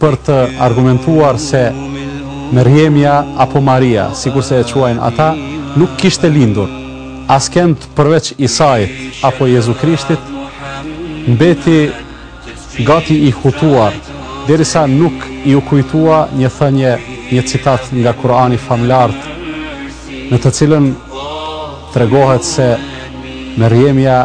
për të argumentuar se Merjemja apo Maria, sikurse e quajnë ata, nuk kishte lindur, askend përveç Isait apo Jezu Krishtit, mbeti gati i hutuar, derisa nuk iu kujtua një thënie, një citat nga Kurani i famëlartë, në të cilën tregohet se Merjemja,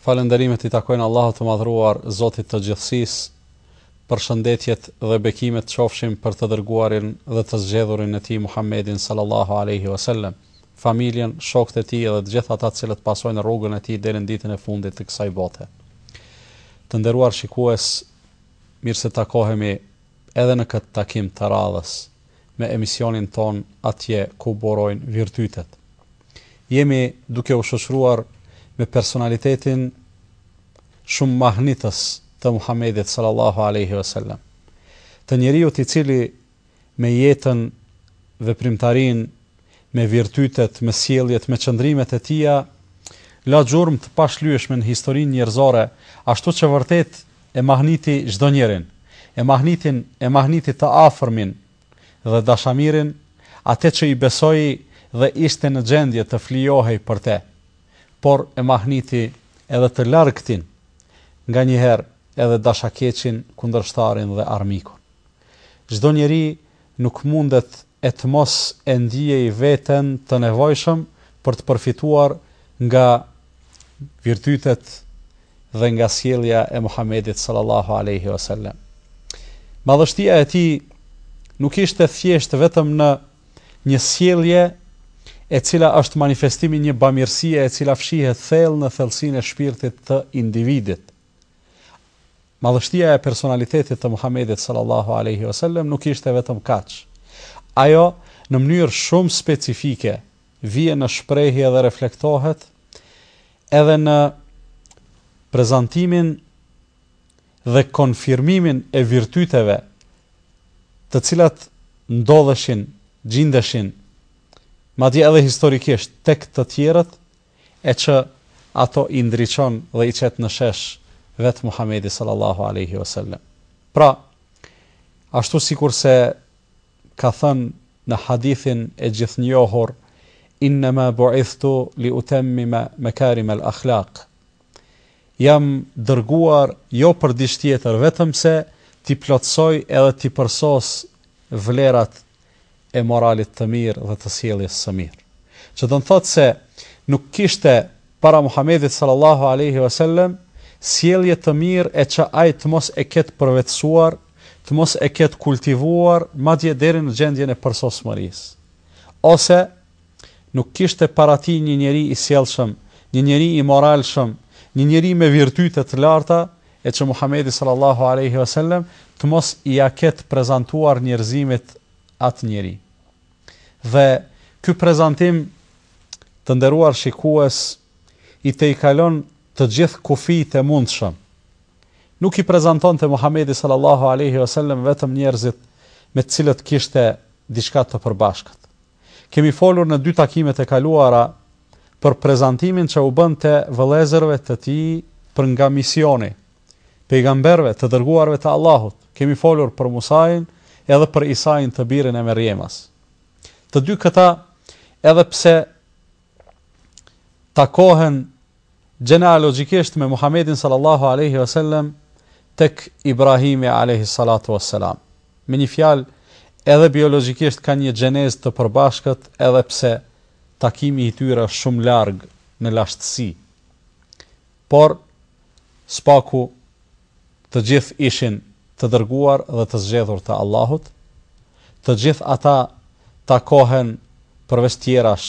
Falënderimet i takojnë Allahut të Madhëruar, Zotit të Gjithësisë, përshëndetjet dhe bekimet qofshin për të Dërguarin dhe të Zgjedhurin e Tij Muhammedin sallallahu alejhi ve sellem, familjen, shokët e tij dhe të gjithë ata të cilët pasojnë rrugën e tij deri në ditën e fundit të kësaj bote. Të nderuar shikues, mirë se takohemi edhe në këtë takim të radhës me emisionin tonë Atje ku burojnë virtytet. Jemi duke u shoqëruar me personalitetin shumë mahnitës të Muhammedit sallallahu alaihi wasallam. Të njeriut i cili me jetën, veprimtarinë, me virtytet, me sjelljet, me qëndrimet e tija, la gjurmë të pashlyeshme në historinë njerëzore, ashtu që vërtet e mahniti çdo njërin, e mahnitin, e mahniti të afërmin dhe dashamirin, atë që i besoi dhe ishte në gjendje të flijohej për te, por e mahniti edhe të largtin, nganjëherë edhe dashakeqin, kundërshtarin dhe armikun. Çdo njeri nuk mundet e të mos e ndiejë veten të nevojshëm për të përfituar nga virtytet dhe nga sjellja e Muhamedit sallallahu alejhi ve sellem. Madhështia e tij nuk ishte thjesht vetëm në një sjellje e cila është manifestim i një bamirësie e cila fshihet thellë në thellësinë e shpirtit të individit. Madhështia e personalitetit të Muhamedit sallallahu alejhi ve sellem nuk ishte vetëm kaq. Ajo, në mënyrë shumë specifike, vjen në shprehje dhe reflektohet edhe në prezantimin dhe konfirmimin e virtyteve të cilat ndodheshin, gjindeshin, madje edhe historikisht, tek të tjerët, e që ato i ndriçon dhe i qet në shesh vetë Muhamedi sallallahu alejhi ve sellem. Pra, ashtu sikurse ka thënë në hadithin e gjithënjohur Innema bu'ithtu li utemmima makarima al akhlaq. Jam dërguar jo për diç tjetër, vetëm se t'i plotësoj edhe t'i përsos vlerat e moralit të mirë dhe të sjelljes së mirë. Që do të thotë se nuk kishte para Muhamedit sallallahu alejhi ve sellem sjellje të mirë e që ai të mos e ketë përvetësuar, të mos e ketë kultivuar madje deri në gjendjen e përsosmërisë. Ose Nuk kishte para tij një njeri i sjellshëm, një njeri i moralshëm, një njeri me virtyte të larta e që Muhamedi sallallahu alejhi ve sellem të mos ia ketë prezantuar njerëzimit atë njeri. Dhe ky prezantim, të nderuar shikues, i tejkalon të gjithë kufijtë e mundshëm. Nuk i prezantonte Muhamedi sallallahu alejhi ve sellem vetëm njerëzit me të cilët kishte diçka të përbashkët. Kemi folur në dy takimet e kaluara për prezantimin që u bënte vëllezërve të tij për nga misioni, pejgamberëve të dërguarve të Allahut, kemi folur për Musain edhe për Isain të birin e Merjemës. Të dy këta edhe pse takohen gjenealogjikisht me Muhamedin sallallahu alaihi wasallam tek Ibrahimi alaihi salatu wassalam. Me një fjalë, edhe biologjikisht ka një gjenezë të përbashkët edhe pse takimi i tyre është shumë larg në lashtësi. Por së paku Të gjithë ishin të dërguar dhe të zgjedhur të Allahut, të gjithë ata takohen përveç tjerash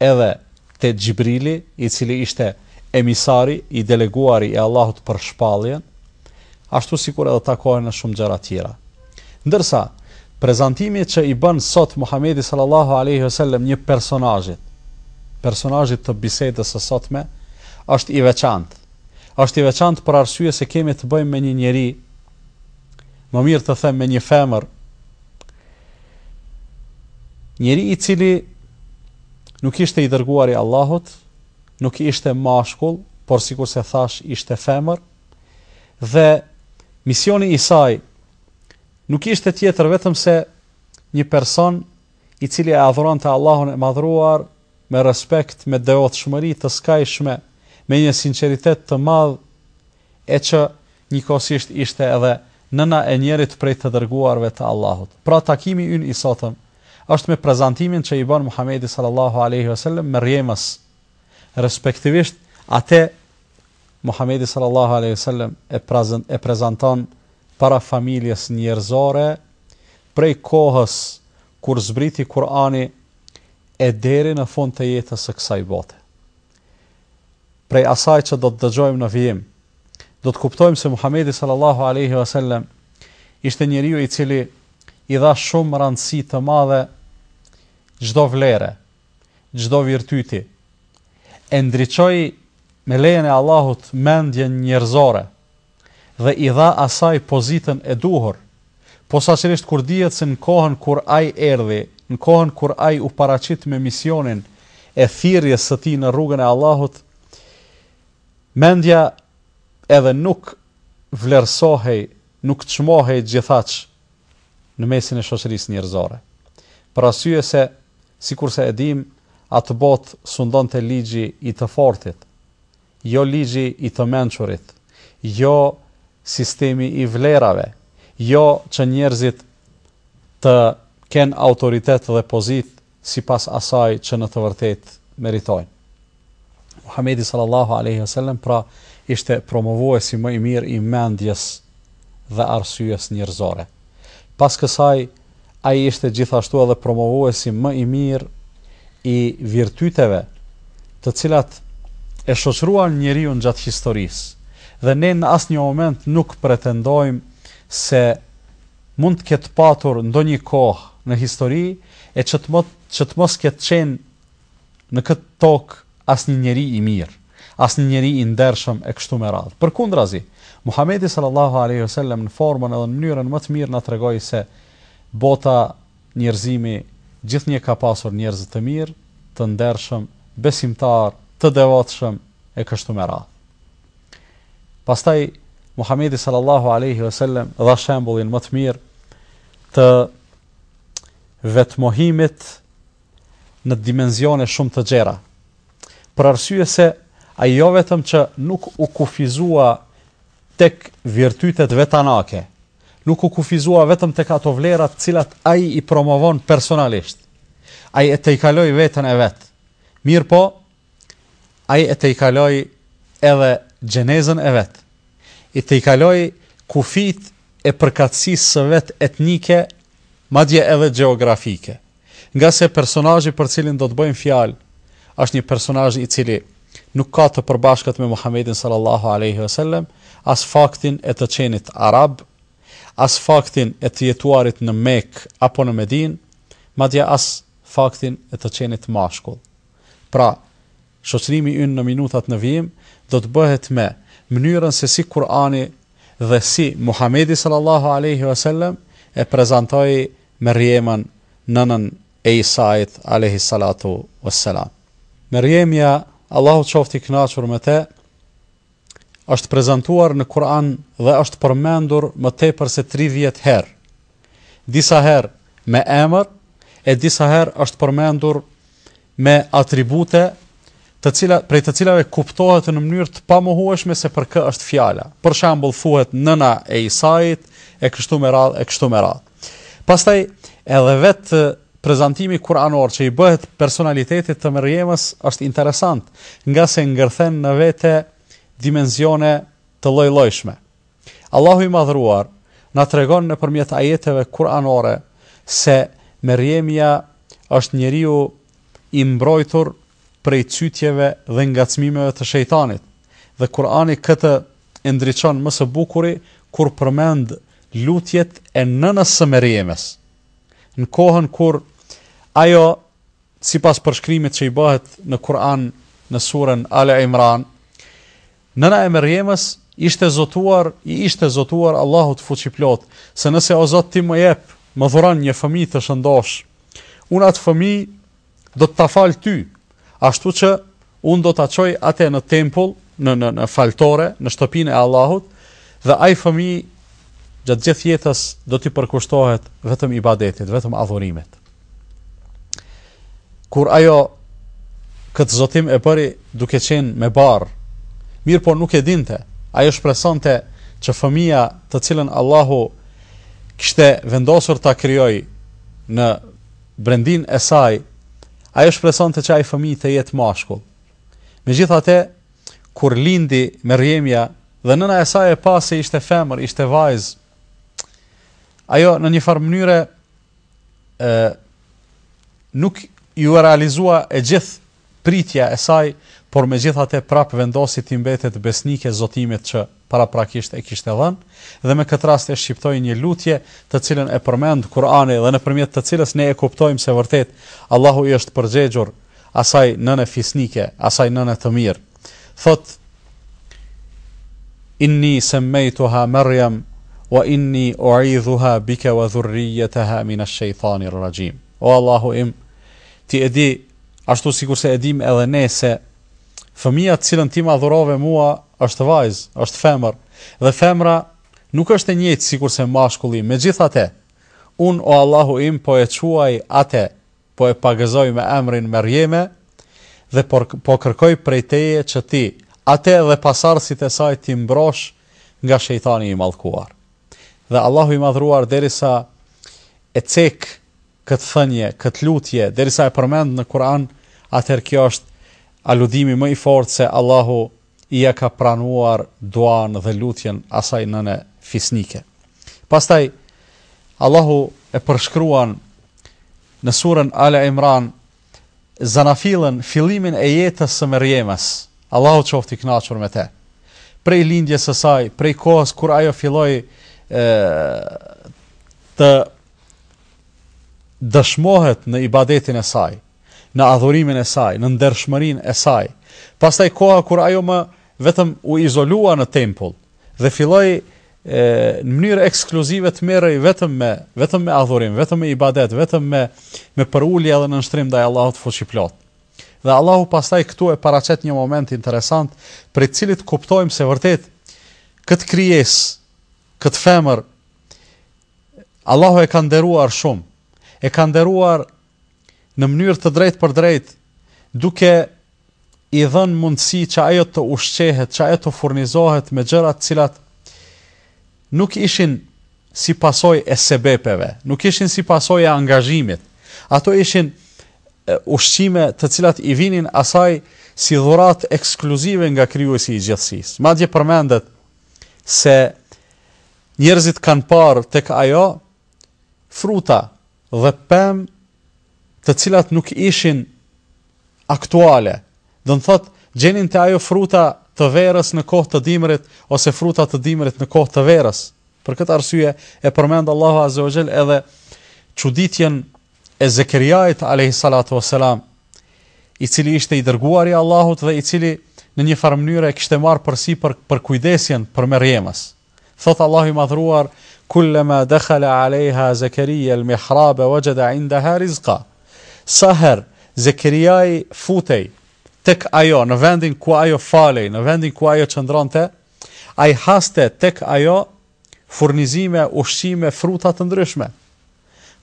edhe te Xhibrili, i cili ishte emisari, i deleguari i Allahut për shpalljen, ashtu sikur edhe takohen në shumë gjëra tjera. Ndërsa, prezantimi që i bën sot Muhamedi sallallahu alaihi wasallam një personazhit, personazhit të bisedës së sotme, është i veçantë. Është i veçantë për arsye se kemi të bëjmë me një njeri, më mirë të them me një femër, njeri i cili nuk ishte i dërguar i Allahut, nuk ishte mashkull, por sikurse thashë ishte femër, dhe misioni i saj nuk ishte tjetër vetëm se një person i cili e adhuronte Allahun e madhëruar me respekt, me devotshmëri të skajshme, me një sinqeritet të madh, e që njëkohësisht ishte edhe nëna e njërit prej të dërguarve të Allahut. Pra takimi ynë i sotëm është me prezantimin që i bën Muhamedi sallallahu alejhi ve selem Merjemës, respektivisht ate Muhamedi sallallahu alejhi ve selem e prezanton para familjes njerëzore prej kohës kur zbriti Kur'ani e deri në fund të jetës së kësaj bote. Prej asaj që do të dëgjojmë në vijim, do të kuptojmë se Muhamedi sallallahu alaihi wasallam ishte njeriu i cili i dha shumë rëndësi të madhe çdo vlere, çdo virtyti. E ndriçoi me lejen e Allahut mendjen njerëzore, dhe i dha asaj pozitën e duhur, posaçërisht kur dihet se në kohën kur ai erdhi, në kohën kur ai u paraqit me misionin e thirrjes së tij në rrugën e Allahut, mendja edhe nuk vlerësohej, nuk çmohej gjithaq në mesin e shoqërisë njerëzore. Për arsye se, sikurse e dimë, atë botë sundonte ligji i të fortit, Jo ligji i të mençurit, jo sistemi i vlerave, jo që njerëzit të kenë autoritet dhe pozitë sipas asaj që në të vërtetë meritojnë. Muhamedi sallallahu alaihi wasallam pra ishte promovuesi më i mirë i mendjes dhe arsyes njerëzore. Pas kësaj Ai ishte gjithashtu edhe promovuesi më i mirë i virtyteve, të cilat e shoqëruan njeriun gjatë historisë. Dhe ne në asnjë moment nuk pretendojmë se mund të ketë patur ndonjë kohë në histori e që të mos ketë qenë në këtë tokë asnjë njeri i mirë, asnjë njeri i ndershëm e kështu me radhë. Përkundrazi, Muhamedi sallallahu alejhi ve sellem në formën edhe në mënyrën më të mirë na tregoi se bota, njerëzimi gjithnjë ka pasur njerëz të mirë, të ndershëm, besimtarë, të devotshëm e kështu me radhë. Pastaj Muhamedi sallallahu alaihi wasallam dha shembullin më të mirë të vetmohimit në dimensione shumë të gjera, për arsye se ai jo vetëm që nuk u kufizua tek virtytet vetanake, nuk u kufizua vetëm tek ato vlera të cilat ai i promovon personalisht. Ai e tejkaloi veten e vet. Mirëpo, Ai e tejkaloi edhe gjenezën e vet, i tejkaloi kufijtë e përkatësisë së vet etnike, madje edhe gjeografike. Ngase personazhi për cilin do të bëjmë fjalë është një personazh i cili nuk ka të përbashkët me Muhamedin sallallahu alejhi ve sellem, as faktin e të qenit arab, as faktin e të jetuarit në Mekë apo në Medinë, madje as faktin e të qenit mashkull. Pra, shoqërimi ynë në minutat në vijim do të bëhet me mënyrën se si Kur'ani dhe si Muhamedi sallallahu alejhi ve sellem e prezantoi Merjemën, nënën e Isait alejhi salatu ves selam. Merjemja, Allahu qoftë i kënaqur me të, Është prezantuar në Kur'an dhe është përmendur më tepër se tridhjetë herë. Disa herë me emër e disa herë është përmendur me atribute, të cilat prej të cilave kuptohet në mënyrë të pamohueshme se për kë është fjala. Për shembull thuhet nëna e Isait e kështu me radhë e kështu me radhë. Pastaj edhe vetë prezantimi kuranor që i bëhet personalitetit të Merjemes është interesant, ngase ngërthen në vete dimensione të llojllojshme. Allahu i madhëruar na tregon nëpërmjet ajeteve kuranore se Merjemja është njeriu i mbrojtur prej cytjeve dhe ngacmimeve të shejtanit, dhe Kur'ani këtë e ndriçon më së bukuri kur përmend lutjet e nënës së Merjemes, në kohën kur ajo, sipas përshkrimit që i bëhet në Kur'an në suren Ali Imran, nëna e Merjemes ishte zotuar, i ishte zotuar Allahut Fuqiplotë, se nëse o Zot ti më jep, më dhuron një fëmijë të shëndoshë, unë atë fëmijë Do të ta fal ty, ashtu që unë do ta çoj atë në tempull, në në në faltore, në shtëpinë e Allahut dhe ai fëmijë gjatë gjithë jetës do t'i përkushtohet vetëm ibadetit, vetëm adhurimit. Kur ajo këtë zotim e bëri duke qenë me barrë, mirëpo nuk e dinte, ajo shpresonte që fëmijën të cilin Allahu kishte vendosur ta krijojë në brendinë e saj, ajo shpresonte që ai fëmijë të jetë mashkull. Megjithatë, kur lindi Merjemja dhe nëna e saj e pa se ishte femër, ishte vajzë, ajo në një farë mënyre ë nuk iu realizua e gjithë pritja e saj, por megjithatë prapë vendosi t'i mbetet besnike zotimit që paraprakisht e kishte dhënë, dhe me këtë rast e shqiptoi një lutje, të cilën e përmend Kur'ani dhe nëpërmjet të cilës ne e kuptojmë se vërtet Allahu i është përgjegjur asaj nëne fisnike, asaj nëne të mirë. Thotë, Inni semmejtuha Merjem, wa inni uidhuha bike wa dhurrijeteha min ash-shejtanir rajim. O Allahu im, ti e di Ashtu sikurse e dimë edhe ne se fëmija të cilën ti ma dhurove mua është vajzë, është femër, dhe femra nuk është e njëjtë sikurse mashkulli, megjithatë, unë o Allahu im po e quaj atë, po e pagëzoj me emrin Merjeme, dhe por, po kërkoj prej teje që ti, atë dhe pasardhësit e saj t'i mbrosh nga shejtani i mallkuar. Dhe Allahu i madhëruar derisa e cek këtë thënie, këtë lutje, derisa e përmend në Kur'an, atëherë kjo është aludimi më i fortë se Allahu ia ka pranuar duanë dhe lutjen asaj nëne fisnike. Pastaj, Allahu e përshkruan në surën Ale Imran zanafillën, fillimin e jetës së Merjemës, Allahu qoftë i kënaqur me të. Prej lindjes së saj, prej kohës kur ajo filloi ë të dëshmohet në ibadetin e saj, në adhurimin e saj, në ndershmërinë e saj. Pastaj koha kur ajo më vetëm u izolua në tempull dhe filloi e, në mënyrë ekskluzive të merrej vetëm me vetëm me adhurim, vetëm me ibadet, vetëm me me përulje edhe nënshtrim ndaj Allahut fuqiplot. Dhe Allahu pastaj këtu e paraqet një moment interesant, prej të cilit kuptojmë se vërtet këtë krijesë, këtë femër Allahu e ka nderuar shumë. E ka nderuar në mënyrë të drejtpërdrejtë, duke i dhënë mundësi që ajo të ushqehet, që ajo të furnizohet me gjëra të cilat nuk ishin si pasojë e sebepeve, nuk ishin si pasojë e angazhimit. Ato ishin ushqime të cilat i vinin asaj si dhuratë ekskluzive nga krijuesi i gjithësisë. Madje përmendet se njerëzit kanë parë tek ajo fruta dhe pemë të cilat nuk ishin aktuale, do të thotë gjenin te ajo fruta të verës në kohë të dimrit ose fruta të dimrit në kohë të verës. Për këtë arsye e përmend Allahu Azza wa Jell edhe çuditjen e Zekeriait alayhi salatu wassalam, i cili ishte i dërguar i Allahut dhe i cili në një farë mënyre e kishte marrë përsipër përkujdesjen për Merjemës. Thotë Allahu i Madhëruar, Kullama dakhala alejha Zekerija el mihrabe wajada indaha rizqa. Sa herë Zekeriai futej tek ajo në vendin ku ajo falej, në vendin ku ajo qëndronte, ai haste tek ajo furnizime, ushqime, fruta të ndryshme.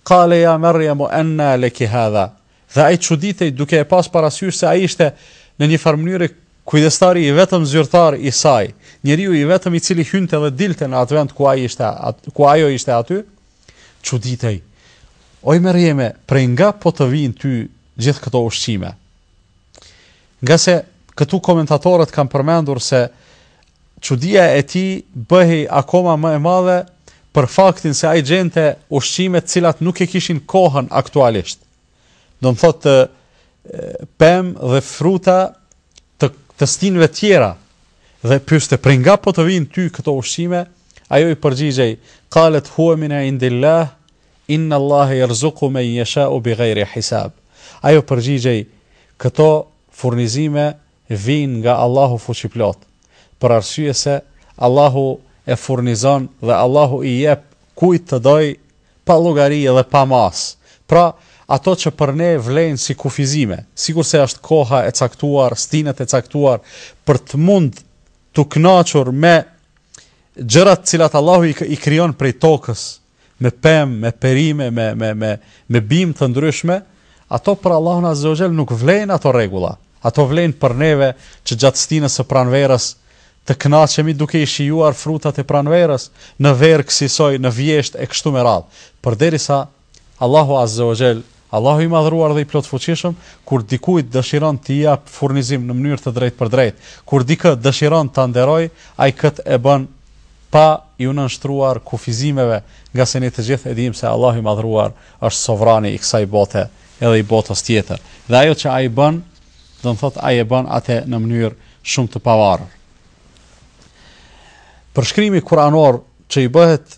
Qale ya Maryam anna laki hadha. Dhe ai çuditej duke e pas parasysh se ai ishte, në njëfarë mënyre, kujdestari i vetëm zyrtar i saj, njeriu i vetëm i cili hynte dhe dilte në atë vend ku ai ishte, ku ajo ishte aty, çuditej, Oj Merjeme, prej nga po të vijnë ty gjithë këto ushqime? Ngase këtu komentatorët kanë përmendur se Çudia e tij bëhej akoma më e madhe për faktin se ai gjente ushqime të cilat nuk e kishin kohën aktualisht. Domethënë pemë dhe fruta të të stinëve të tjera dhe pyeste prej nga po të vijnë ty këto ushqime, ajo i përgjigjej qalet huwa min indillah inna Allah yarzuqu man yasha'u bighayri hisab. Ajo përgjigjej këto furnizime vijnë nga Allahu Fuqiplotë, për arsye se Allahu e furnizon dhe Allahu i jep kujt të dojë pa llogari dhe pa masë. Pra, ato që për ne vlejnë si kufizime, sikurse është koha e caktuar, stinët e caktuar për të mund t'u kënaqur me gjërat të cilat Allahu i krijon prej tokës, me pemë, me perime, me me me me bimë të ndryshme, ato për Allahun Azza wa Jall nuk vlejnë ato rregulla. Ato vlejnë për neve që gjatë stinës së pranverës të kënaqemi duke i shijuar frutat e pranverës, në verë kësisoj, në vjeshtë e kështu me radhë. Përderisa Allahu Azza wa Jall Allahu i Madhëruar dhe i Plotfuqishëm, kur dikujt dëshiron t'i japë furnizim në mënyrë të drejtpërdrejtë, kur dikë dëshiron ta nderojë, ai këtë e bën pa iu nënshtruar kufizimeve, ngase ne të gjithë e dimë se Allahu i Madhëruar është Sovrani i kësaj bote edhe i botës tjetër, dhe ajo që Ai bën, domethënë Ai e bën atë në mënyrë shumë të pavarur. Përshkrimi kuranor që i bëhet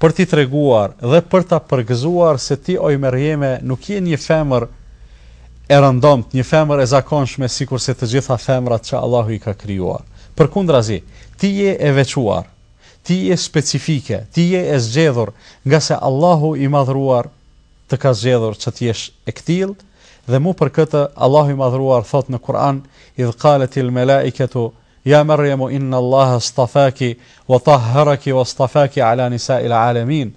për t'i treguar dhe për ta përgëzuar se ti oj Merjeme nuk je një femër e rëndomtë, një femër e zakonshme sikurse të gjitha femrat që Allahu i ka krijuar. Përkundrazi, ti je e veçuar, ti je specifike, ti je e zgjedhur ngase Allahu i Madhëruar të ka zgjedhur që të jesh e këtillë dhe mu për këtë Allahu i Madhëruar thotë në Kur'an, Idh qaletil melaiketu Ya Maryamu inna Allaha stafaki wa tahharaki wa stafaki ala nisa'il a'alamin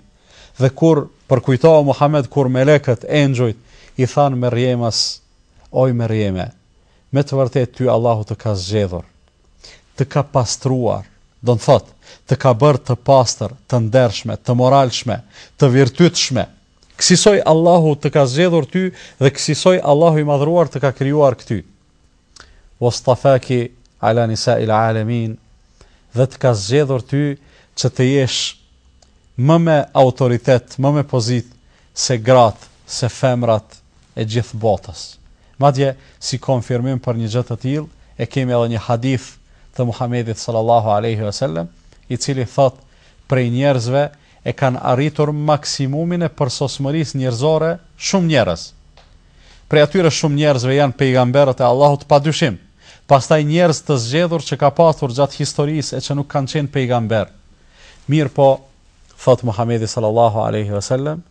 dhe kur përkujto o Muhammed kur melekët, engjujt, i thanë Merjemes, oj Merjeme, me të vërtetë ty Allahu të ka zgjedhur, të ka pastruar, domethënë, të ka bërë të pastër, të ndershme, të moralshme, të virtytshme. Kësisoj Allahu të ka zgjedhur ty dhe kësisoj Allahu i Madhëruar të ka krijuar ty. Wastafaki ala nisa'il alamin, dhe të ka zgjedhur ty që të jesh më me autoritet, më me pozitë se gratë, se femrat e gjithë botës. Madje, si konfirmim për një gjë të tillë, e kemi edhe një hadith të Muhamedit sallallahu alejhi ve sellem, i cili thotë prej njerëzve e kanë arritur maksimumin e përsosmërisë njerëzore shumë njerëz. Prej atyre shumë njerëzve janë pejgamberët e Allahut padyshim, pastaj njerëz të zgjedhur që ka pasur gjatë historisë e që nuk kanë qenë pejgamberë. Mirëpo, thotë Muhamedi sallallahu alaihi wasallam,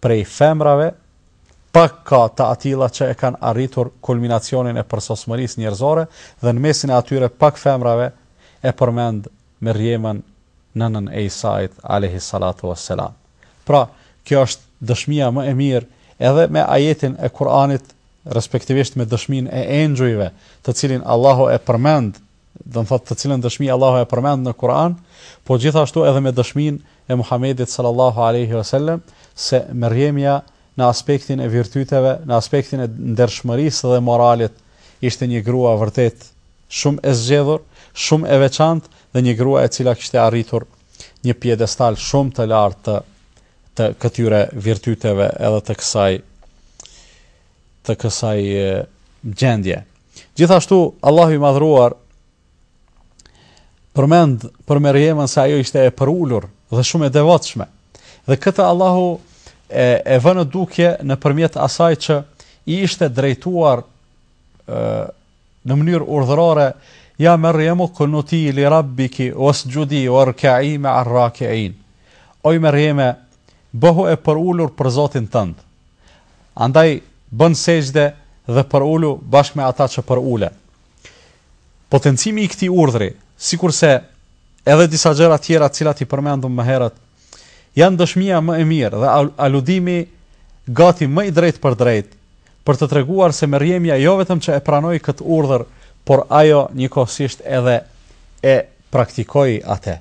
prej femrave pak ka të atilla që e kanë arritur kulminacionin e përsosmërisë njerëzore dhe në mesin e atyre pak femrave e përmend Merjemen nënën e Isait alaihi salatu wassalam. Pra, kjo është dëshmia më e mirë edhe me ajetin e Kur'anit, respektivisht me dëshminë e engjujve, të cilin Allahu e përmend, do të thotë të cilën dëshmi Allahu e përmend në Kur'an, po gjithashtu edhe me dëshminë e Muhamedit sallallahu alaihi wasallam se Merjemja në aspektin e virtyteve, në aspektin e ndershmërisë dhe moralit, ishte një grua vërtet shumë e zgjedhur, shumë e veçantë dhe një grua e cila kishte arritur një piedestal shumë të lartë të të këtyre virtyteve edhe të kësaj të kësaj gjendje. Gjithashtu Allahu i madhruar përmend për Merjemën se ajo ishte e përulur dhe shumë e devotshme. Dhe këtë Allahu e, e vë në dukje nëpërmjet asaj që i ishte drejtuar e, Në mënyrë urdhërore, Ja Merjemu kunuti li Rabbiki wasjudi warka'i ma'ar raki'in. Oj Merjeme, bëhu e përulur për Zotin tënd. Andaj bën sexhde dhe përulu bashkë me ata që përulen. Potencimi i këtij urdhri, sikurse edhe disa gjëra tjera cilat i përmendëm më herët, janë dëshmia më e mirë dhe aludimi gati më i drejtpërdrejtë për të treguar se Merjemja jo vetëm që e pranoi këtë urdhër, por ajo njëkohësisht edhe e praktikoi ate.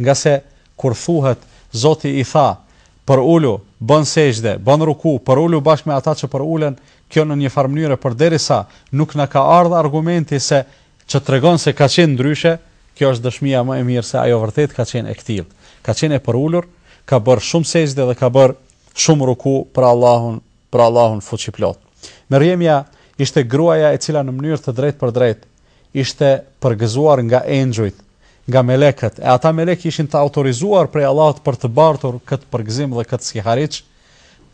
Ngase kur thuhet, Zoti i tha, Përulu, bën sexhde, bën ruku, përulu bashkë me ata që përulen, kjo në njëfarë mënyre përderisa nuk na ka ardhë argumenti se që tregon se ka qenë ndryshe, kjo është dëshmia më e mirë se ajo vërtet ka qenë e këtillë. Ka qenë e përulur, ka bërë shumë sexhde dhe ka bërë shumë ruku për Allahun, për Allahun fuqiplot. Mërjemja ishte gruaja e cila në mënyrë të drejtpërdrejtë ishte përgëzuar nga engjujt, nga melekët, e ata melekë ishin të autorizuar prej Allahut për të bartur këtë përgëzim dhe këtë sihariç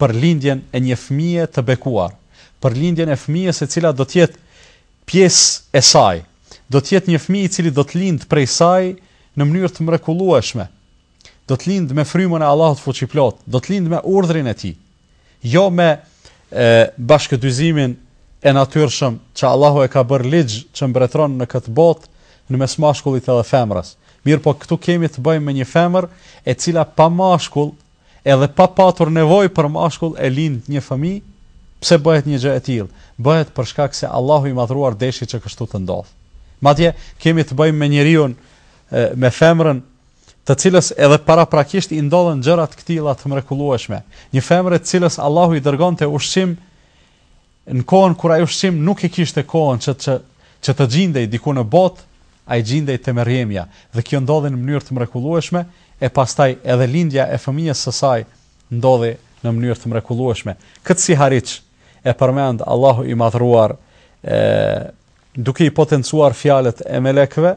për lindjen e një fëmije të bekuar, për lindjen e fëmijës e cila do të jetë pjesë e saj do të jetë një fëmijë i cili do të lindë prej saj në mënyrë të mrekullueshme, do të lindë me frymën e Allahut fuqiplotë, do të lindë me urdhrin e Tij, jo me bashkëdyzimin e natyrshëm që Allahu e ka bërë ligj që mbretëron në këtë botë në mes mashkullit edhe femrës. Mirëpo këtu kemi të bëjmë me një femër e cila pa mashkull Edhe pa patur nevojë për mashkull e lind një fëmijë? Pse bëhet një gjë e tillë? Bëhet për shkak se Allahu i Madhëruar deshi që kështu të ndodhë. Madje, kemi të bëjmë me njeriun, me femrën, të cilës edhe paraprakisht i ndodhën gjëra të këtilla të mrekullueshme. Një femre të cilës Allahu i dërgonte ushqim Në kohën kur ai ushqim nuk e kishte kohën që që që të gjindej diku në botë, ai gjindej te Merjemja dhe kjo ndodhi në mënyrë të mrekullueshme e pastaj edhe lindja e fëmijës së saj ndodhi në mënyrë të mrekullueshme. Këtë sihariq e përmend Allahu i Madhëruar e duke i potencuar fjalët e melekëve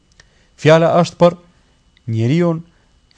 Fjala është për njeriun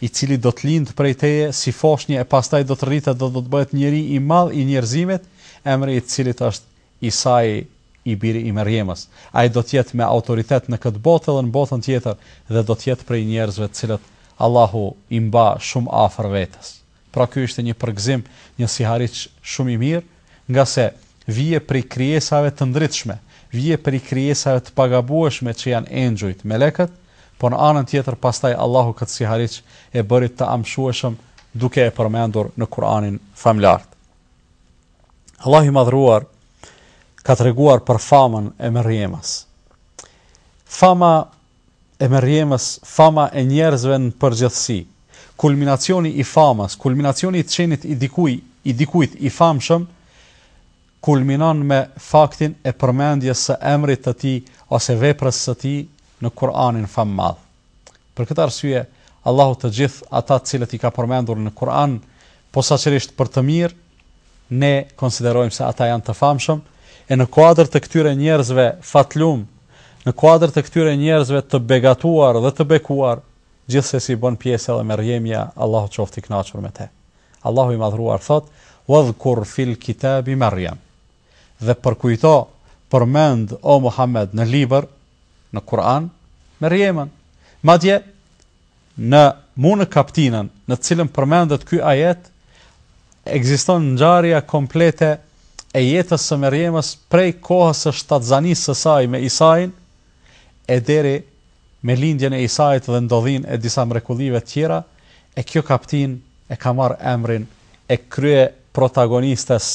i cili do të lindë prej teje si foshnje e pastaj do të rritet dhe do të bëhet njeri i madh i njerëzimit, emri i të cilit është Isai i biri i Merjemës. Ai do të jetë me autoritet në këtë botë edhe në botën tjetër dhe do të jetë prej njerëzve të cilët Allahu i mba shumë afër vetes. Pra ky ishte një përgëzim, një sihariq shumë i mirë, ngase vije prej krijesave të ndritshme, vije prej krijesave të pagabueshme që janë engjujt, melekët, por në anën tjetër pastaj Allahu këtë sihariq e bëri të amshueshëm duke e përmendur në Kur'anin Famlartë. Allahu i Madhëruar ka treguar për famën e Mërjemës. Fama e Merjemës, fama e njerëzve në përgjithësi, kulminacioni i famës, kulminacioni i të qenit i dikujt, i dikujt i famshëm, kulminon me faktin e përmendjes së emrit të tij ose veprës së tij në Kur'anin famëmadh. Për këtë arsye, Allahu të gjithë ata të cilët i ka përmendur në Kur'an, posaçërisht për të mirë, Ne konsiderojmë se ata janë të famshëm, e në kuadër të këtyre njerëzve fatlum, në kuadër të këtyre njerëzve të begatuar dhe të bekuar, gjithsesi bën pjesë edhe Merjemja, Allahu qoftë i kënaqur me te. Allahu i Madhëruar thotë: "Wadhkur fil kitabi Marjam." Dhe përkujto, përmend o Muhammed në libër, në Kur'an, Merjemën. Madje Në, mu në kaptinën, në të cilën përmendet ky ajet, ekziston ngjarja komplete e jetës së Merjemës prej kohës së shtatzanisë së saj me Isain e deri me lindjen e Isait dhe ndodhinë e disa mrekullive të tjera, e kjo kaptinë e ka marrë emrin e kryeprotagonistes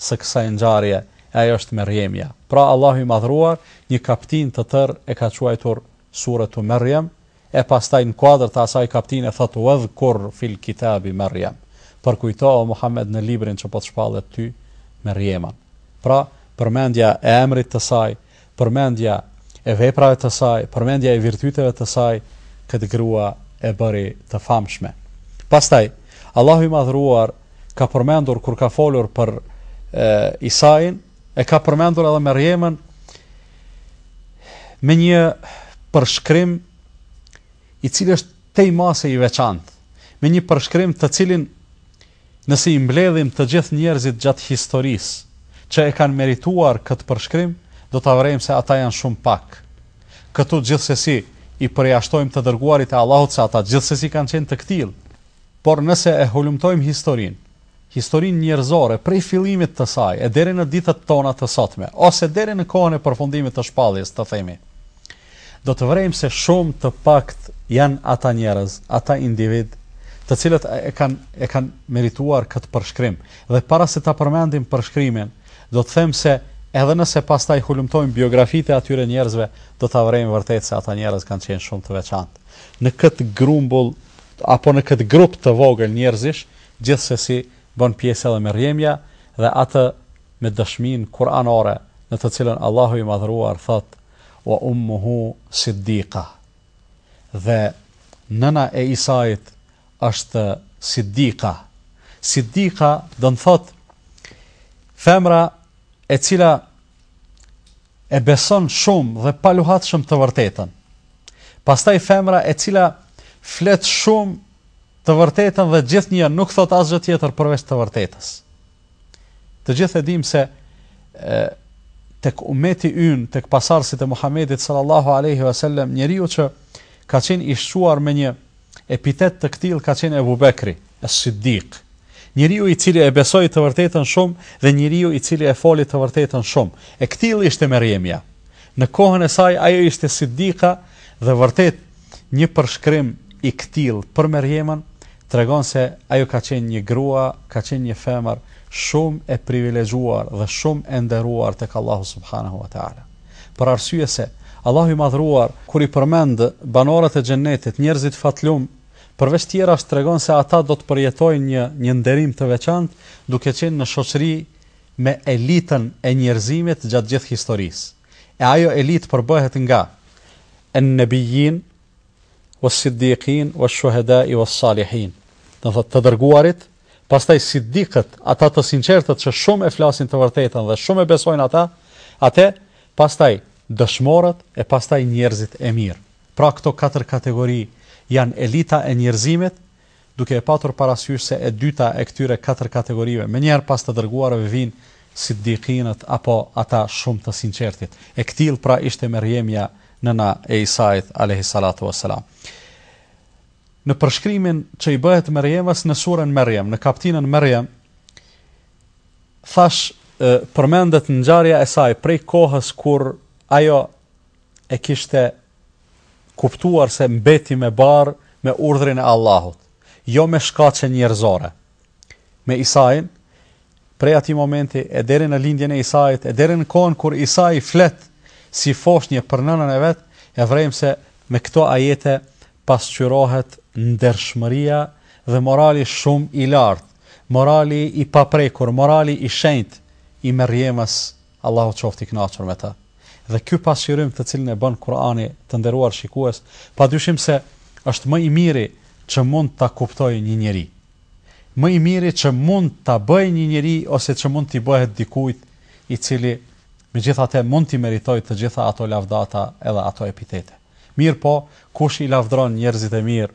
së kësaj ngjarje, e ajo është Merjemja. Pra Allahu i Madhëruar një kaptinë të tërë e ka quajtur Suretu Merjem, E pastaj në kuadër të asaj kaptine thotë Wadhkur fil kitabi Marjam, përkujto o Muhamed në librin që po të shpallet ty, Merjemën. Pra, përmendja e emrit të saj, përmendja e veprave të saj, përmendja e virtyteve të saj, këtë grua e bëri të famshme. Pastaj, Allahu i Madhëruar ka përmendur kur ka folur për Isain, E ka përmendur edhe Merjemën me një përshkrim i cili është tejmase i veçantë, me një përshkrim të cilin nëse i mbledhim të gjithë njerëzit gjatë historisë, që e kanë merituar këtë përshkrim, do të vërejmë se ata janë shumë pak. Këtu gjithsesi i përjashtojmë të dërguarit e Allahut se ata gjithsesi kanë qenë të këtillë, por nëse e hulumtojmë historinë, historinë njerëzore prej fillimit të saj e deri në ditët tona të sotme, ose deri në kohën e përfundimit të shpalljes, të themi, do të vrejmë se shumë të paktë janë ata njerëz, ata individë, të cilët e kanë e kanë merituar këtë përshkrim. Dhe para se ta përmendim përshkrimin, do të them se edhe nëse pastaj hulumtojmë biografitë e atyre njerëzve, do ta vrejmë vërtet se ata njerëz kanë qenë shumë të veçantë. Në këtë grumbull apo në këtë grup të vogël njerëzish, Gjithsesi, bën pjesë edhe Merjemja dhe atë me dëshminë kur'anore në të cilën Allahu i Madhëruar thotë, Wa ummuhu siddika. Dhe nëna e Isait është siddika. Siddika do të thotë femra e cila e beson shumë dhe paluhatshëm të vërtetën. Pastaj femra e cila flet shumë të vërtetën dhe gjithnjë nuk thotë asgjë tjetër përveç të vërtetës. Të gjithë e dimë se e, tek umeti ynë, tek pasardhësit e Muhamedit sallallahu alaihi wasallam, njeriu që ka qenë i shquar me një Epitet të këtillë ka qenë Ebu Bekri, Es-Siddik, njeriu i cili e besoi të vërtetën shumë dhe njeriu i cili e foli të vërtetën shumë. E këtillë ishte Merjemja. Në kohën e saj ajo ishte Siddika dhe vërtet një përshkrim i këtillë për Merjemën tregon se ajo ka qenë një grua, ka qenë një femër shumë e privilegjuar dhe shumë e nderuar tek Allahu subhanahu wa ta'ala. për arsye se, Allahu i Madhëruar, kur i përmend banorët e Xhennetit, njerëzit fatlumë, përveç tjerash tregon se ata do të përjetojnë një një nderim të veçantë, duke qenë në shoqëri me elitën e njerëzimit gjatë gjithë historisë. E ajo elitë përbëhet nga, En-Nebijjin, Ues-Siddiqin, Ues-Shuhedai, Ues-Salihin. Do thotë, të dërguarit, Pastaj Siddikët, ata të sinqertët që shumë e flasin të vërtetën dhe shumë e besojnë ata, ate, pastaj Dëshmorët e pastaj njerëzit e mirë. Pra këto katër kategori janë elita e njerëzimit, duke e patur parasysh se e dyta e këtyre katër kategorive, menjëherë pas të dërguarëve vijnë Siddikinët apo ata shumë të sinqertit. E këtillë pra ishte Merjemja, nëna e Isait, alejhi salatu ves selam. Në përshkrimin që i bëhet Merjemës në suren Merjem, në kaptinën Merjem, thash përmendet ngjarja e saj prej kohës kur ajo e kishte kuptuar se mbeti me barrë me urdhrin e Allahut, jo me shkaqe njerëzore. me Isain, prej atij momenti e deri në lindjen e Isait, e deri në kohën kur Isai flet si foshnje për nënën e vet, e vrejmë se me këto ajete pasqyrohet ndershmëria dhe morali shumë i lartë, morali i paprekur, morali i shenjtë i Merjemës Allahu qoftë i kënaqur me të. Dhe ky pasqyrim të cilin e bën Kur'ani, të nderuar shikues, padyshim se është më i miri që mund ta kuptojë një njeri. Më i miri që mund ta bëjë një njeri ose që mund t'i bëhet dikujt, i cili me gjithë atë mund t'i meritojë të gjitha ato lavdata edhe ato epitete. Mirëpo, kush i lavdëron njerëzit e mirë,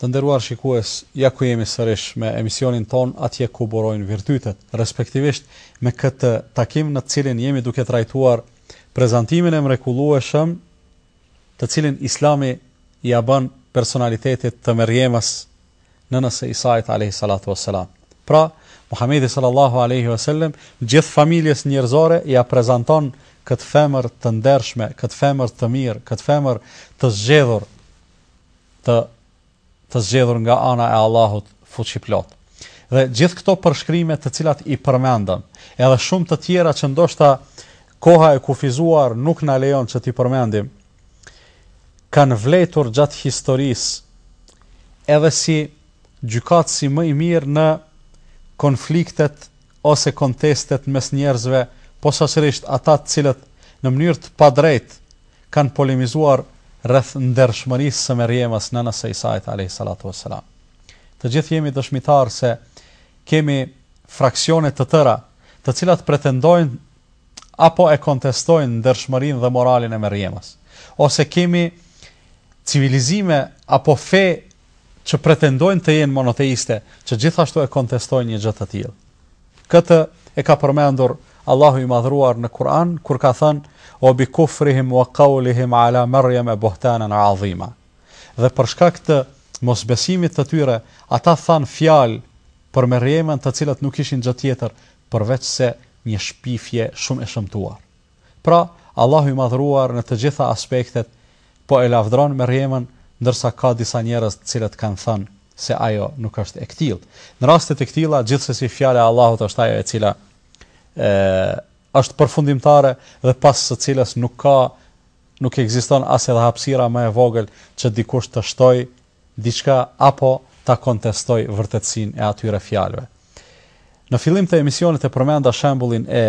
Të nderuar shikues, ja ku jemi sërish me emisionin tonë Atje ku burojnë virtytet, respektivisht me këtë takim në cilin jemi duke trajtuar prezantimin e mrekullueshëm të cilin Islami ia bën personalitetit të Merjemës, nënës së Isait alejhi salatu ue selam. Pra, Muhamedi sallallahu alejhi ve sellem gjithë familjes njerëzore ia prezanton këtë femër të ndershme, këtë femër të mirë, këtë femër të zgjedhur, të zgjedhur nga ana e Allahut fuqiplot. Dhe gjithë këto përshkrime të cilat i përmendëm, edhe shumë të tjera që ndoshta koha e kufizuar nuk na lejon që t'i përmendim, kanë vlejtur gjatë historisë edhe si gjykatësi më i mirë në konfliktet ose kontestet mes njerëzve, posaçërisht ata të cilët në mënyrë të padrejt kanë polemizuar rreth ndershmërisë së Merjemës, nënës së Isait, alejhi salatu ue selam. Të gjithë jemi dëshmitarë se kemi fraksione të tëra, të cilat pretendojnë apo e kontestojnë ndershmërinë dhe moralin e Merjemës, ose kemi civilizime apo fe që pretendojnë të jenë monoteiste, që gjithashtu e kontestojnë një gjë të tillë. Këtë e ka përmendur Allahu i Madhëruar në Kur'an kur ka thënë, O bi kufrihim wa kaulihim ala Marjeme buhtanen adhima. Dhe për shkak të mosbesimit të tyre, ata thanë fjalë për Merjemen të cilat nuk ishin gjë tjetër përveçse një shpifje shumë e shëmtuar. Pra, Allahu i Madhëruar në të gjitha aspektet po e lavdron Merjemën, ndërsa ka disa njerëz të cilët kanë thënë se ajo nuk është e këtillë. Në raste të këtilla, gjithsesi fjala e Allahut është ajo e cila ë është përfundimtare dhe pas së cilës nuk ka nuk ekziston as edhe hapësira më e vogël që dikush të shtojë diçka apo ta kontestojë vërtetësinë e atyre fjalëve. Në fillim të emisionit e përmenda shembullin e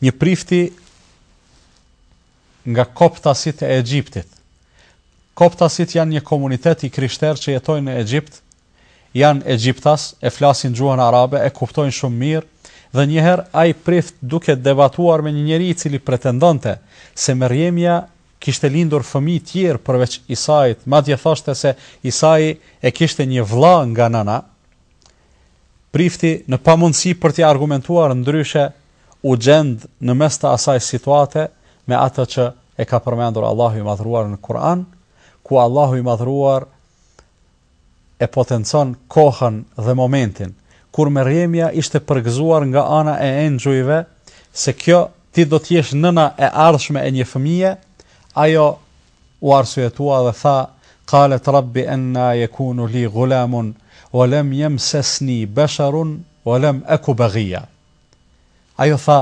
një prifti nga koptasit e Egjiptit. Koptasit janë një komunitet i krishterë që jetojnë në Egjipt, janë egjiptas, e flasin gjuhën arabe, e kuptojnë shumë mirë, dhe njëherë ai prift duke debatuar me një njeri i cili pretendonte se Merjemja kishte lindur fëmijë tjerë përveç Isait, madje thoshte se Isai e kishte një vëlla nga nëna, Prifti në pamundësi për t'i argumentuar ndryshe u gjend në mes të asaj situate me atë që e ka përmendur Allahu i Madhëruar në Kur'an, ku Allahu i Madhëruar e potencon kohën dhe momentin, kur Merjemja ishte përgëzuar nga ana e enxhujve se kjo ti do të jesh nëna e ardhshme e një fëmije, ajo u arsyetua dhe tha, Qalet Rabbi anna yakunu li ghulamun wa lam yamsasni basharun wa lam aku baghiyya. Ajo tha,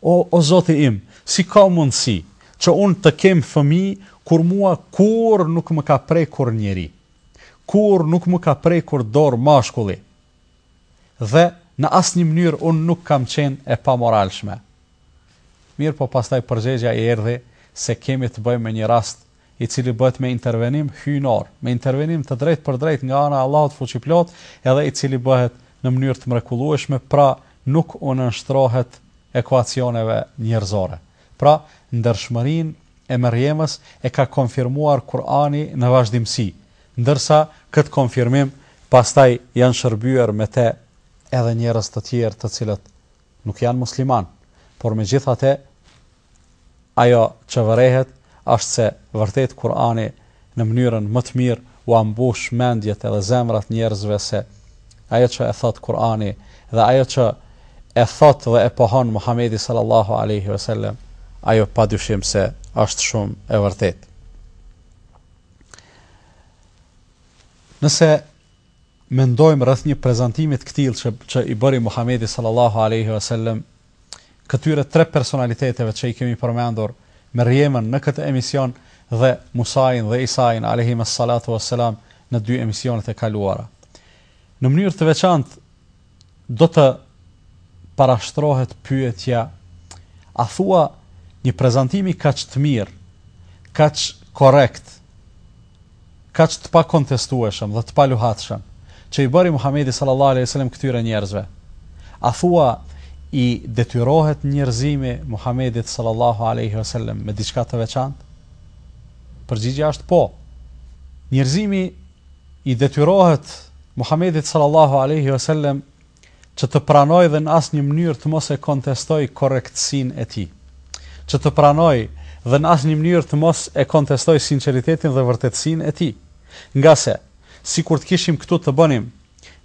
O, o Zoti im, si ka mundësi, që unë të kem fëmijë, kur mua kurrë nuk më ka prekur njeri, kurrë nuk më ka prekur dorë mashkulli, dhe në asnjë mënyrë unë nuk kam qenë e pamoralshme. Mirëpo pastaj përgjegjja i erdhi se kemi të bëjmë me një rast i cili bëhet me intervenim hyjnor, me intervenim të drejtpërdrejtë nga ana e Allahut Fuqiplotë, edhe i cili bëhet në mënyrë të mrekullueshme, pra nuk u nënshtrohet ekuacioneve njerëzore. Pra, ndershmërinë e Merjemës e ka konfirmuar Kur'ani në vazhdimësi, ndërsa këtë konfirmim pastaj janë shërbyer me të edhe njerëz të tjerë të cilët nuk janë muslimanë, por megjithatë Ajo që vërehet është se vërtet Kur'ani në mënyrën më të mirë ua mbush mendjet edhe zemrat njerëzve se ajo që e thotë Kur'ani dhe ajo që e thotë dhe e pohon Muhamedi sallallahu alaihi wasallam, ajo padyshim se është shumë e vërtetë. Nëse mendojmë rreth një prezantimi të këtillë që, që i bëri Muhamedi sallallahu alaihi wasallam këtyre tre personaliteteve që i kemi përmendur Merjemën në këtë emision dhe Musajin dhe Isajin alejhim es salatu ves selam në dy emisionet e kaluara. Në mënyrë të veçantë do të parashtrohet pyetja a thua një prezantimi kaq të mirë, kaq korrekt, kaq të pakontestueshëm dhe të paluhatshëm, që i bëri Muhamedi sallallahu alejhi ve selem këtyre njerëzve. A thua i detyrohet njerëzimi Muhamedit sallallahu alejhi ve selem me diçka të veçantë? Përgjigja është po. Njerëzimi i detyrohet Muhamedit sallallahu alejhi ve selem Që të pranojë dhe në asnjë mënyrë të mos e kontestojë korrektësinë e tij. Që të pranojë dhe në asnjë mënyrë të mos e kontestojë sinqeritetin dhe vërtetësinë e tij. Ngase, sikur të kishim këtu të bënim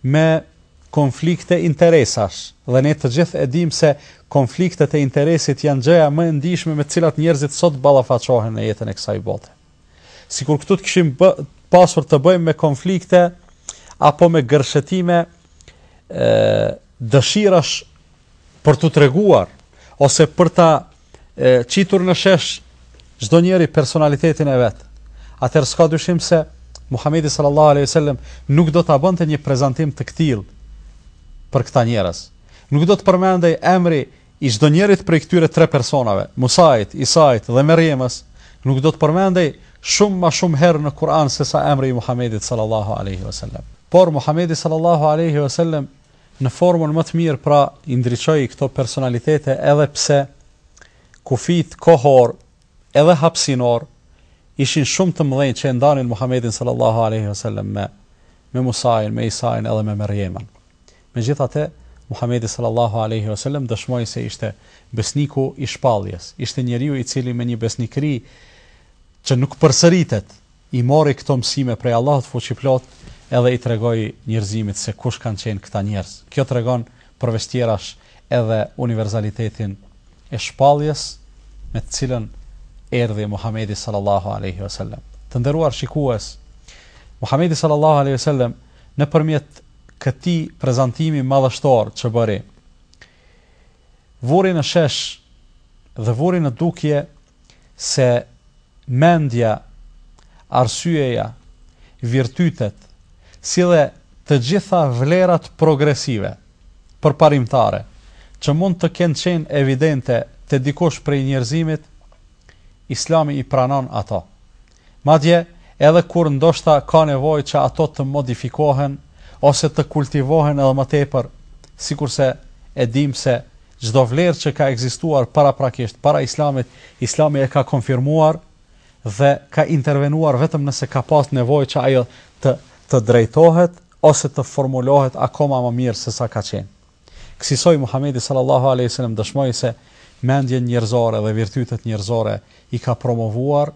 me konflikte interesash dhe ne të gjithë e dimë se konfliktet e interesit janë gjëja më e ndijshme me të cilat njerëzit sot ballafaqohen në jetën e kësaj bote. Sikur këtu të kishim bë, pasur të bëjmë me konflikte apo me gërshetime e, dëshirash për të treguar ose për ta e, qitur në shesh çdo njeri personalitetin e vet. Atëherë s'ka dyshim se Muhamedi sallallahu alaihi wasallam nuk do ta bënte një prezantim të këtillë për këta njerëz. Nuk do të përmendej emri I çdonjërit prej këtyre tre personave, Musait, Isait dhe Merjemës, nuk do të përmendej shumë ma shumë herë në Kur'an sesa emri i Muhammedit sallallahu alejhi ve sellem. Por Muhammedi sallallahu alejhi ve sellem në formën më të mirë pra i ndriçoi këto personalitete edhe pse kufijtë kohorë edhe hapësinorë ishin shumë të mëdhenj që e ndanin Muhammedin sallallahu alejhi ve sellem me me Musain, me Isain edhe me Merjemën. Megjithatë, Muhamedi sallallahu alejhi ve selem dëshmoi se ishte besniku i shpalljes. Ishte njeriu i cili me një besnikëri që nuk përsëritet, i mori këto mësime prej Allahut të Fuqiplotë edhe i tregoi njerëzimit se kush kanë qenë këta njerëz. Kjo tregon përveç tjerash edhe univerzalitetin e shpalljes me të cilën erdhi Muhamedi sallallahu alejhi ve selem. Të nderuar shikues, Muhamedi sallallahu alejhi ve selem Nëpërmjet këtij prezantimi madhështor që bëri, vuri në shesh dhe vuri në dukje se mendja, arsyeja, virtytet, si dhe të gjitha vlerat progresive, përparimtare, që mund të kenë qenë evidente te dikush prej njerëzimit, Islami i pranon ato. Madje, edhe kur ndoshta ka nevojë që ato të modifikohen ose të kultivohen edhe më tepër, sikurse e dimë se çdo vlerë që ka ekzistuar paraprakisht para Islamit, Islami e ka konfirmuar dhe ka intervenuar vetëm nëse ka pas nevojë që ajo të të drejtohet ose të formulohet akoma më mirë sesa ka qenë. Kësisoj Muhamedi sallallahu alejhi ve selem dëshmoi se mendjen njerëzore dhe virtytet njerëzore i ka promovuar,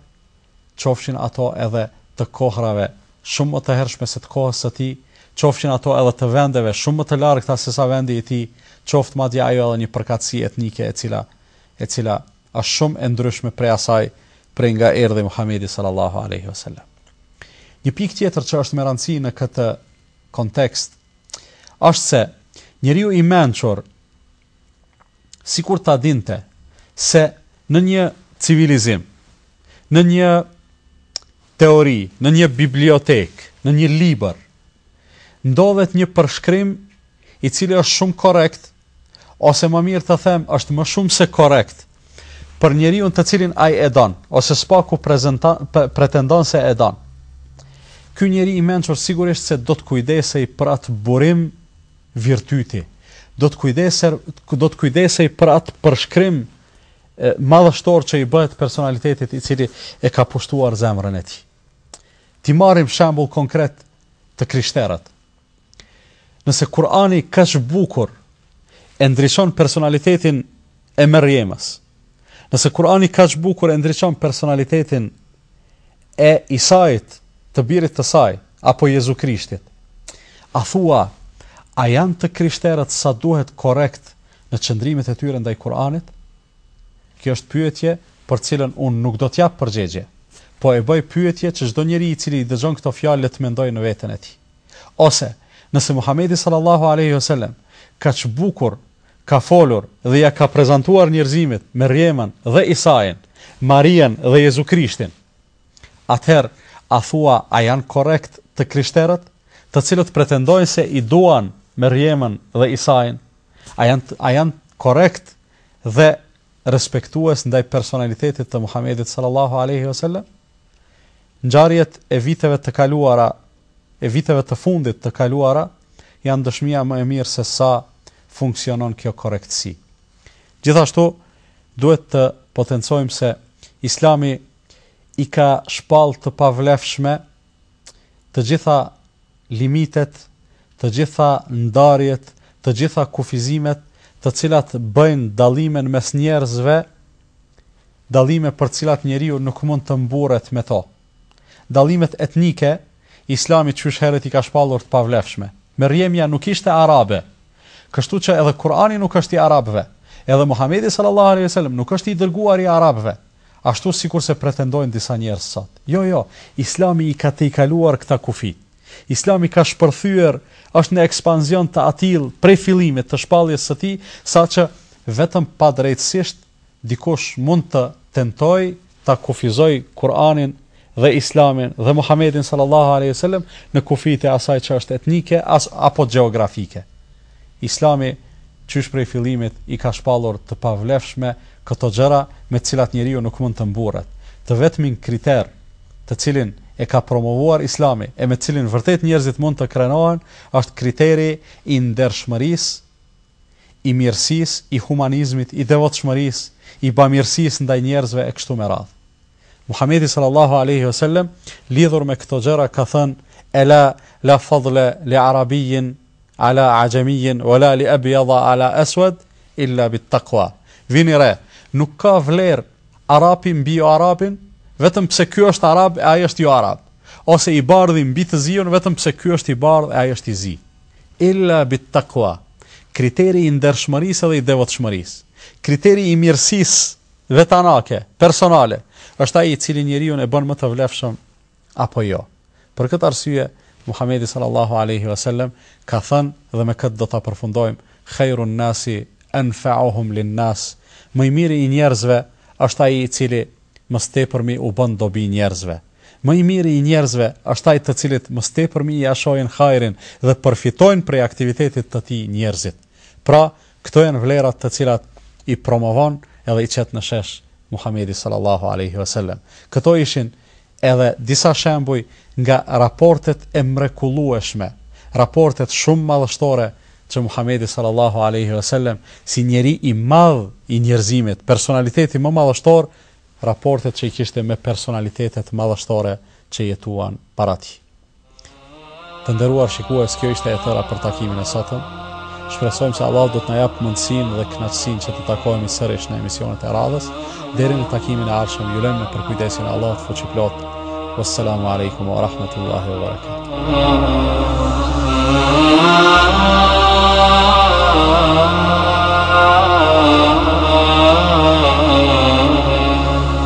qofshin ato edhe të kohrave shumë më të hershme se të kohës së tij, qofshin ato edhe të vendeve shumë më të largëta sesa vendi i tij, qoftë madje ajo edhe një përkatësi etnike e cila e cila është shumë e ndryshme prej asaj prej nga erdhi Muhamedi sallallahu alejhi ve selem. Një pikë tjetër që është me rëndësi në këtë kontekst është se njeriu i mençur sikur ta dinte se në një civilizim, në një teori, në një bibliotekë, në një libër, ndodhet një përshkrim i cili është shumë korrekt Ose më mirë të them, është më shumë se korrekt, për njeriun të cilin ai e don, ose së paku prezenta, pretendon se e don. Ky njeri i mençur sigurisht se do të kujdesej për atë burim virtyti, do të kujdeser, do të kujdesej për atë përshkrim madhështor që i bëhet personalitetit i cili e ka pushtuar zemrën e tij. T'i marrim shembull konkret të krishterët. Nëse Kur'ani kaq bukur e ndriçon personalitetin e Merjemës, nëse Kur'ani kaq bukur e ndriçon personalitetin e Isait, të birit të saj, apo Jezu Krishtit, a thua, a janë të krishterët sa duhet korrekt në qëndrimet e tyre ndaj Kur'anit? Kjo është pyetje për cilën unë nuk do t'jap përgjegje, po e bëj pyetje që çdo njeri i cili i dëgjon këto fjalë le të mendojë në veten e tij. Ose, nëse Muhamedi sallallahu alejhi ve selem kaq bukur ka folur dhe ia ka prezantuar njerëzimit Merjemën dhe Isain, Marien dhe Jezu Krishtin, atëherë a thua a janë korrekt të krishterët, të cilët pretendojnë se i duan Merjemën dhe Isain? A janë a janë korrekt dhe respektues ndaj personalitetit të Muhamedit sallallahu alejhi ve sellem, ngjarjet e viteve të kaluara, e viteve të fundit të kaluara, janë dëshmia më e mirë se sa funksionon kjo korrektësi. Gjithashtu, duhet të potencojmë se Islami i ka shpallë të pavlefshme Të gjitha limitet, të gjitha ndarjet, të gjitha kufizimet të cilat bëjnë dallimin mes njerëzve, dallime për të cilat njeriu nuk mund të mburret me to. Dallimet etnike, Islami qysh herët i ka shpallur të pavlefshme. Merjemja nuk ishte arabe, kështu që edhe Kur'ani nuk është i arabëve, edhe Muhamedi sallallahu alejhi ve sellem nuk është i dërguar i arabëve. ashtu sikurse pretendojnë disa njerëz sot. Jo, jo, Islami i ka tejkaluar këta kufi. Islami ka shpërthyer, është në ekspansion të atillë prej fillimit të shpalljes së tij, saqë vetëm padrejtësisht dikush mund të tentojë ta kufizojë Kur'anin dhe Islamin dhe Muhamedin sallallahu alaihi wasallam në kufijtë e asaj që është etnike as apo gjeografike. Islami qysh prej fillimit i ka shpallur të pavlefshme këto gjëra me të cilat njeriu nuk mund të mburret. Të vetmin kriter të cilin e ka promovuar Islami e me të cilin vërtet njerëzit mund të krenohen është kriteri i ndershmërisë, i mirësisë, i humanizmit, i devotshmërisë, i bamirësisë ndaj njerëzve e kështu me radhë. Muhamedi sallallahu alejhi ve sellem lidhur me këto gjëra ka thënë ela la fadla li arabiyyin ala ajamiyyin wala li abyad ala aswad illa bit taqwa. Vini re, nuk ka vlerë arapi mbi jo arapin, vetëm pse ky është arab e ai është jo arab, ose i bardhi mbi të ziun vetëm pse ky është i bardh e ai është i zi. Illa bit taqwa. Kriteri i ndershmërisë dhe i devotshmërisë. Kriteri i mirësisë vetanake, personale, është ai i cili njeriun e bën më të vlefshëm apo jo. Për këtë arsye, Muhamedi sallallahu alaihi wasallam ka thënë dhe me këtë do ta përfundojmë, khairun nasi anfa'uhum lin nas, më i miri i njerëzve është ai i cili më së tepërmi u bën dobi njerëzve. Më i miri i njerëzve është ai të cilit më së tepërmi ia shohin hajrin dhe përfitojnë prej aktivitetit të tij njerëzit. Pra, Këto janë vlerat të cilat i promovon edhe i qet në shesh Muhamedi sallallahu alejhi ve selem. Këto ishin edhe disa shembuj nga raportet e mrekullueshme, raportet shumë madhështore që Muhamedi sallallahu alejhi ve selem si njeri i madh i njerëzimit, personaliteti më madhështor, raportet që i kishte me personalitetet madhështore që jetuan para tij. Të nderuar shikues, kjo ishte e tëra për takimin e sotëm. Shpresojmë se Allah do të na japë mundësinë dhe kënaqësinë që të takohemi sërish në emisionet e radhës. Deri në takimin e ardhshëm, ju lëmë në përkujdesin e Allahut fuqiplotë. Wassalamu alaikum wa rahmatullahi wa barakatuh.